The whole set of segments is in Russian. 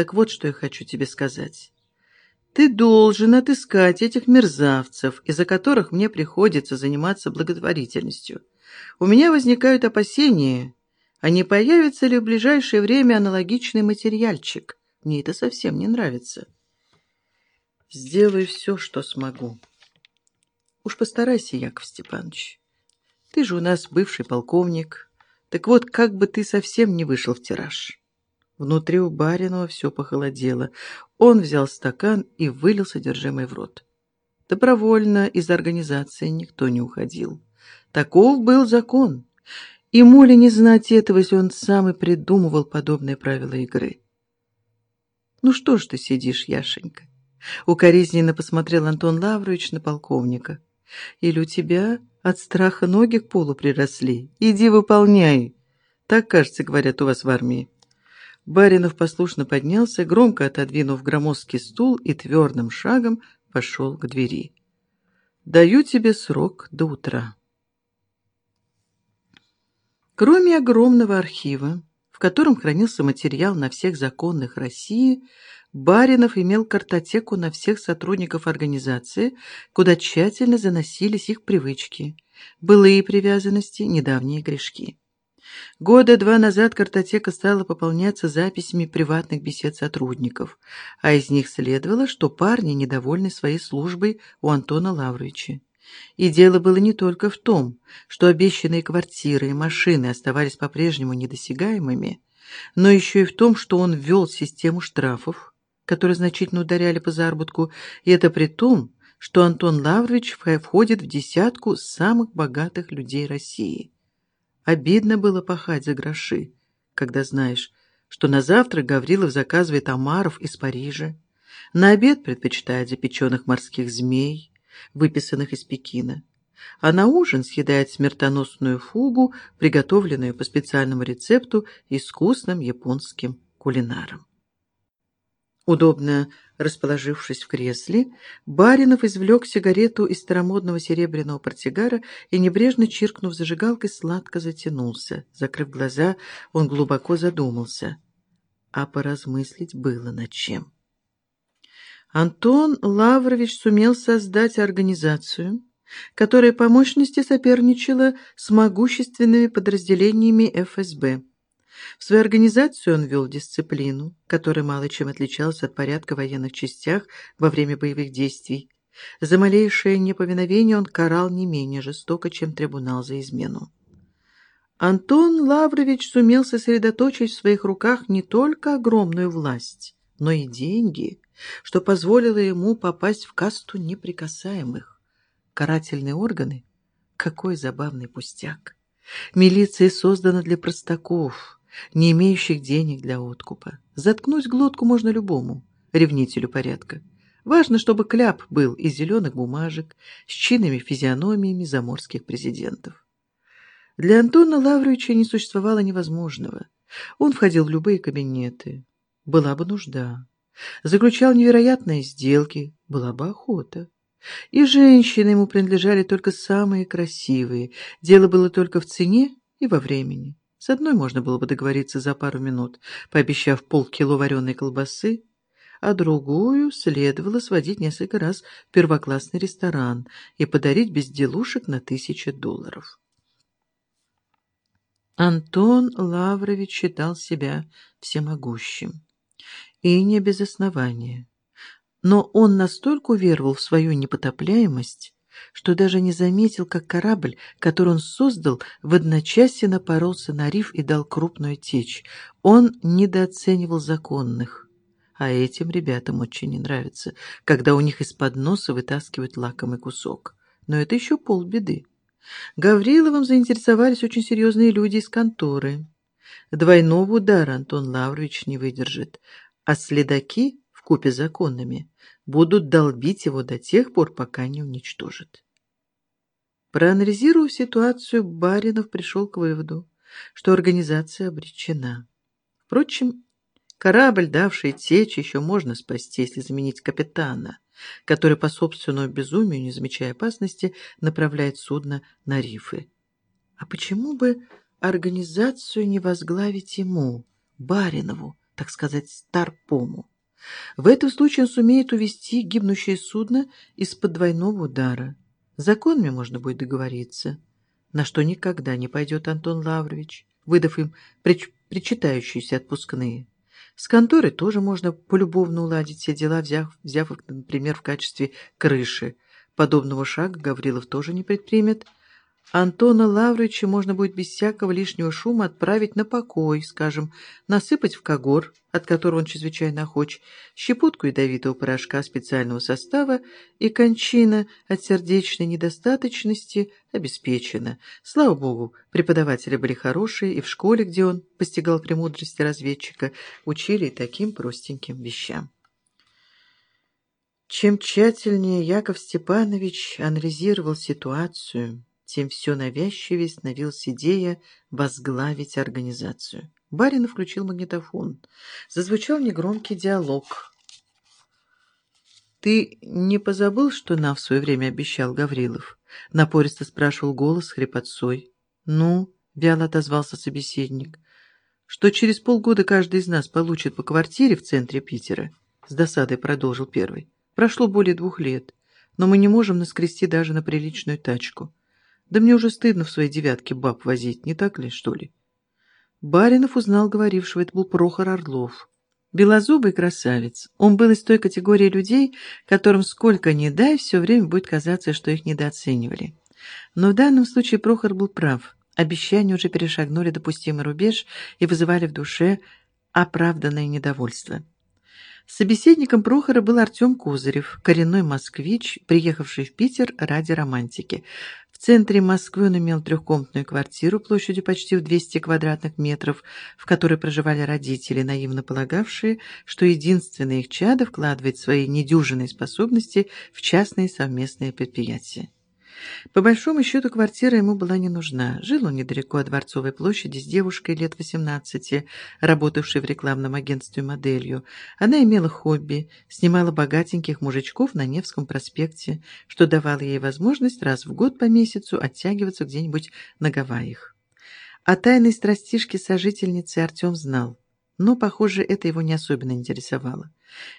Так вот, что я хочу тебе сказать. Ты должен отыскать этих мерзавцев, из-за которых мне приходится заниматься благотворительностью. У меня возникают опасения, а не появится ли в ближайшее время аналогичный материальчик. Мне это совсем не нравится. Сделай все, что смогу. Уж постарайся, Яков Степанович. Ты же у нас бывший полковник. Так вот, как бы ты совсем не вышел в тираж. Внутри у Баринова все похолодело. Он взял стакан и вылил содержимое в рот. Добровольно из организации никто не уходил. Таков был закон. Ему ли не знать этого, если он сам и придумывал подобные правила игры? «Ну что ж ты сидишь, Яшенька?» Укоризненно посмотрел Антон Лаврович на полковника. «Или у тебя от страха ноги к полу приросли? Иди выполняй!» Так, кажется, говорят у вас в армии. Баринов послушно поднялся, громко отодвинув громоздкий стул и твердым шагом пошел к двери. «Даю тебе срок до утра». Кроме огромного архива, в котором хранился материал на всех законных России, Баринов имел картотеку на всех сотрудников организации, куда тщательно заносились их привычки, былые привязанности, недавние грешки. Года два назад картотека стала пополняться записями приватных бесед сотрудников, а из них следовало, что парни недовольны своей службой у Антона Лавровича. И дело было не только в том, что обещанные квартиры и машины оставались по-прежнему недосягаемыми, но еще и в том, что он ввел систему штрафов, которые значительно ударяли по заработку, и это при том, что Антон Лаврович входит в десятку самых богатых людей России. Обидно было пахать за гроши, когда знаешь, что на завтрак Гаврилов заказывает омаров из Парижа, на обед предпочитает запеченных морских змей, выписанных из Пекина, а на ужин съедает смертоносную фугу, приготовленную по специальному рецепту искусным японским кулинаром. Удобно расположившись в кресле, Баринов извлек сигарету из старомодного серебряного портсигара и, небрежно чиркнув зажигалкой, сладко затянулся. Закрыв глаза, он глубоко задумался. А поразмыслить было над чем. Антон Лаврович сумел создать организацию, которая по мощности соперничала с могущественными подразделениями ФСБ. В свою организацию он ввел дисциплину, которая мало чем отличалась от порядка в военных частях во время боевых действий. За малейшее неповиновение он карал не менее жестоко, чем трибунал за измену. Антон Лаврович сумел сосредоточить в своих руках не только огромную власть, но и деньги – что позволило ему попасть в касту неприкасаемых. Карательные органы? Какой забавный пустяк! Милиция создана для простаков, не имеющих денег для откупа. Заткнуть глотку можно любому, ревнителю порядка. Важно, чтобы кляп был из зеленых бумажек с чинными физиономиями заморских президентов. Для Антона Лавровича не существовало невозможного. Он входил в любые кабинеты. Была бы нужда заключал невероятные сделки, была бы охота. И женщины ему принадлежали только самые красивые, дело было только в цене и во времени. С одной можно было бы договориться за пару минут, пообещав полкило вареной колбасы, а другую следовало сводить несколько раз в первоклассный ресторан и подарить безделушек на тысячи долларов. Антон Лаврович считал себя всемогущим и не без основания. Но он настолько уверовал в свою непотопляемость, что даже не заметил, как корабль, который он создал, в одночасье напоролся на риф и дал крупную течь. Он недооценивал законных. А этим ребятам очень не нравится, когда у них из-под носа вытаскивают лакомый кусок. Но это еще полбеды. Гавриловым заинтересовались очень серьезные люди из конторы. Двойного удара Антон Лаврович не выдержит а следаки, вкупе законными, будут долбить его до тех пор, пока не уничтожат. Проанализировав ситуацию, Баринов пришел к выводу, что организация обречена. Впрочем, корабль, давший течь, еще можно спасти, если заменить капитана, который по собственному безумию, не замечая опасности, направляет судно на рифы. А почему бы организацию не возглавить ему, Баринову, так сказать, старпому. В этом случае он сумеет увести гибнущее судно из-под двойного удара. Законами можно будет договориться, на что никогда не пойдет Антон Лаврович, выдав им прич причитающиеся отпускные. С конторой тоже можно полюбовно уладить все дела, взяв, взяв их, например, в качестве крыши. Подобного шага Гаврилов тоже не предпримет – Антона Лаврыча можно будет без всякого лишнего шума отправить на покой, скажем, насыпать в когор, от которого он чрезвычайно охоч, щепотку ядовитого порошка специального состава, и кончина от сердечной недостаточности обеспечена. Слава богу, преподаватели были хорошие, и в школе, где он постигал премудрости разведчика, учили и таким простеньким вещам. Чем тщательнее Яков Степанович анализировал ситуацию, тем все навязчивее становилась идея возглавить организацию. Барин включил магнитофон. Зазвучал негромкий диалог. «Ты не позабыл, что нам в свое время обещал Гаврилов?» Напористо спрашивал голос хрипотцой. «Ну?» — вяло отозвался собеседник. «Что через полгода каждый из нас получит по квартире в центре Питера?» С досадой продолжил первый. «Прошло более двух лет, но мы не можем наскрести даже на приличную тачку. Да мне уже стыдно в своей девятке баб возить, не так ли, что ли? Баринов узнал говорившего, это был Прохор Орлов. Белозубый красавец. Он был из той категории людей, которым сколько ни дай, все время будет казаться, что их недооценивали. Но в данном случае Прохор был прав. Обещания уже перешагнули допустимый рубеж и вызывали в душе оправданное недовольство. Собеседником Прохора был Артем Козырев, коренной москвич, приехавший в Питер ради романтики. Центре Москвы он имел трехкомнатную квартиру площадью почти в 200 квадратных метров, в которой проживали родители, наивно полагавшие, что единственное их чадо вкладывает свои недюжинные способности в частные совместные предприятия. По большому счету квартира ему была не нужна. Жил он недалеко от Дворцовой площади с девушкой лет 18, работавшей в рекламном агентстве моделью. Она имела хобби, снимала богатеньких мужичков на Невском проспекте, что давало ей возможность раз в год по месяцу оттягиваться где-нибудь на Гавайях. О тайной страстишке сожительницы Артем знал но, похоже, это его не особенно интересовало.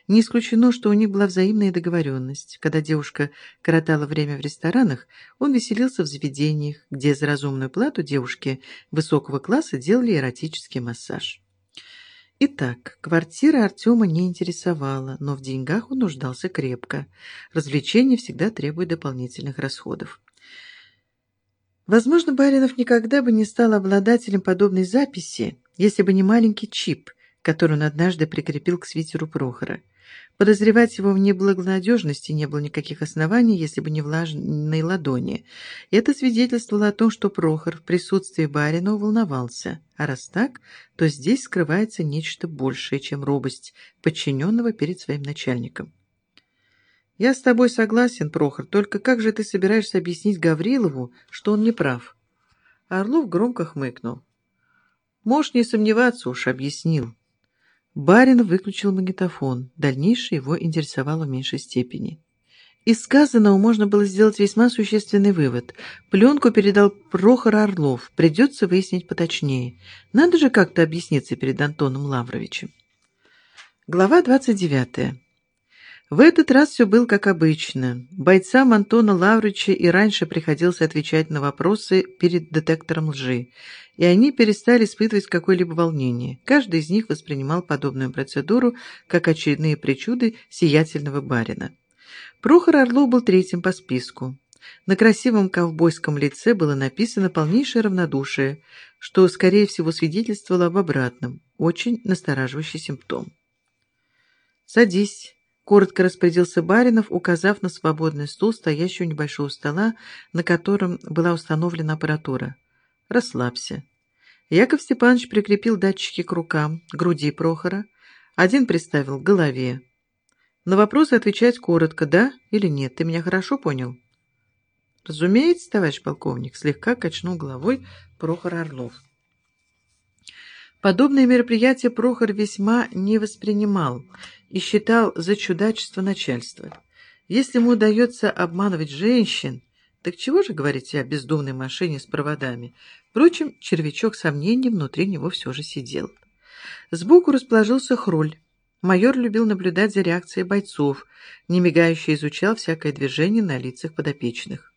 Не исключено, что у них была взаимная договоренность. Когда девушка коротала время в ресторанах, он веселился в заведениях, где за разумную плату девушки высокого класса делали эротический массаж. Итак, квартира Артема не интересовала, но в деньгах он нуждался крепко. Развлечения всегда требуют дополнительных расходов. Возможно, Баринов никогда бы не стал обладателем подобной записи, если бы не маленький чип, который он однажды прикрепил к свитеру Прохора. Подозревать его в неблагонадежности не было никаких оснований, если бы не влажной ладони. Это свидетельствовало о том, что Прохор в присутствии барина волновался. А раз так, то здесь скрывается нечто большее, чем робость подчиненного перед своим начальником. «Я с тобой согласен, Прохор, только как же ты собираешься объяснить Гаврилову, что он не прав?» Орлов громко хмыкнул. Можешь не сомневаться, уж объяснил. Барин выключил магнитофон. Дальнейшее его интересовало в меньшей степени. Из сказанного можно было сделать весьма существенный вывод. Пленку передал Прохор Орлов. Придется выяснить поточнее. Надо же как-то объясниться перед Антоном Лавровичем. Глава двадцать девятая. В этот раз все было как обычно. Бойцам Антона Лаврича и раньше приходилось отвечать на вопросы перед детектором лжи, и они перестали испытывать какое-либо волнение. Каждый из них воспринимал подобную процедуру как очередные причуды сиятельного барина. Прохор Орлов был третьим по списку. На красивом ковбойском лице было написано полнейшее равнодушие, что, скорее всего, свидетельствовало об обратном, очень настораживающий симптом. «Садись», Коротко распорядился Баринов, указав на свободный стул, стоящий у небольшого стола, на котором была установлена аппаратура. «Расслабься». Яков Степанович прикрепил датчики к рукам, груди Прохора, один приставил к голове. На вопросы отвечать коротко, да или нет. Ты меня хорошо понял? Разумеется, товарищ полковник, слегка качнул головой Прохор Орлов. Подобные мероприятия Прохор весьма не воспринимал и считал за чудачество начальства. Если ему удается обманывать женщин, так чего же говорить о бездумной машине с проводами? Впрочем, червячок сомнений внутри него все же сидел. Сбоку расположился Хроль. Майор любил наблюдать за реакцией бойцов, не мигающе изучал всякое движение на лицах подопечных.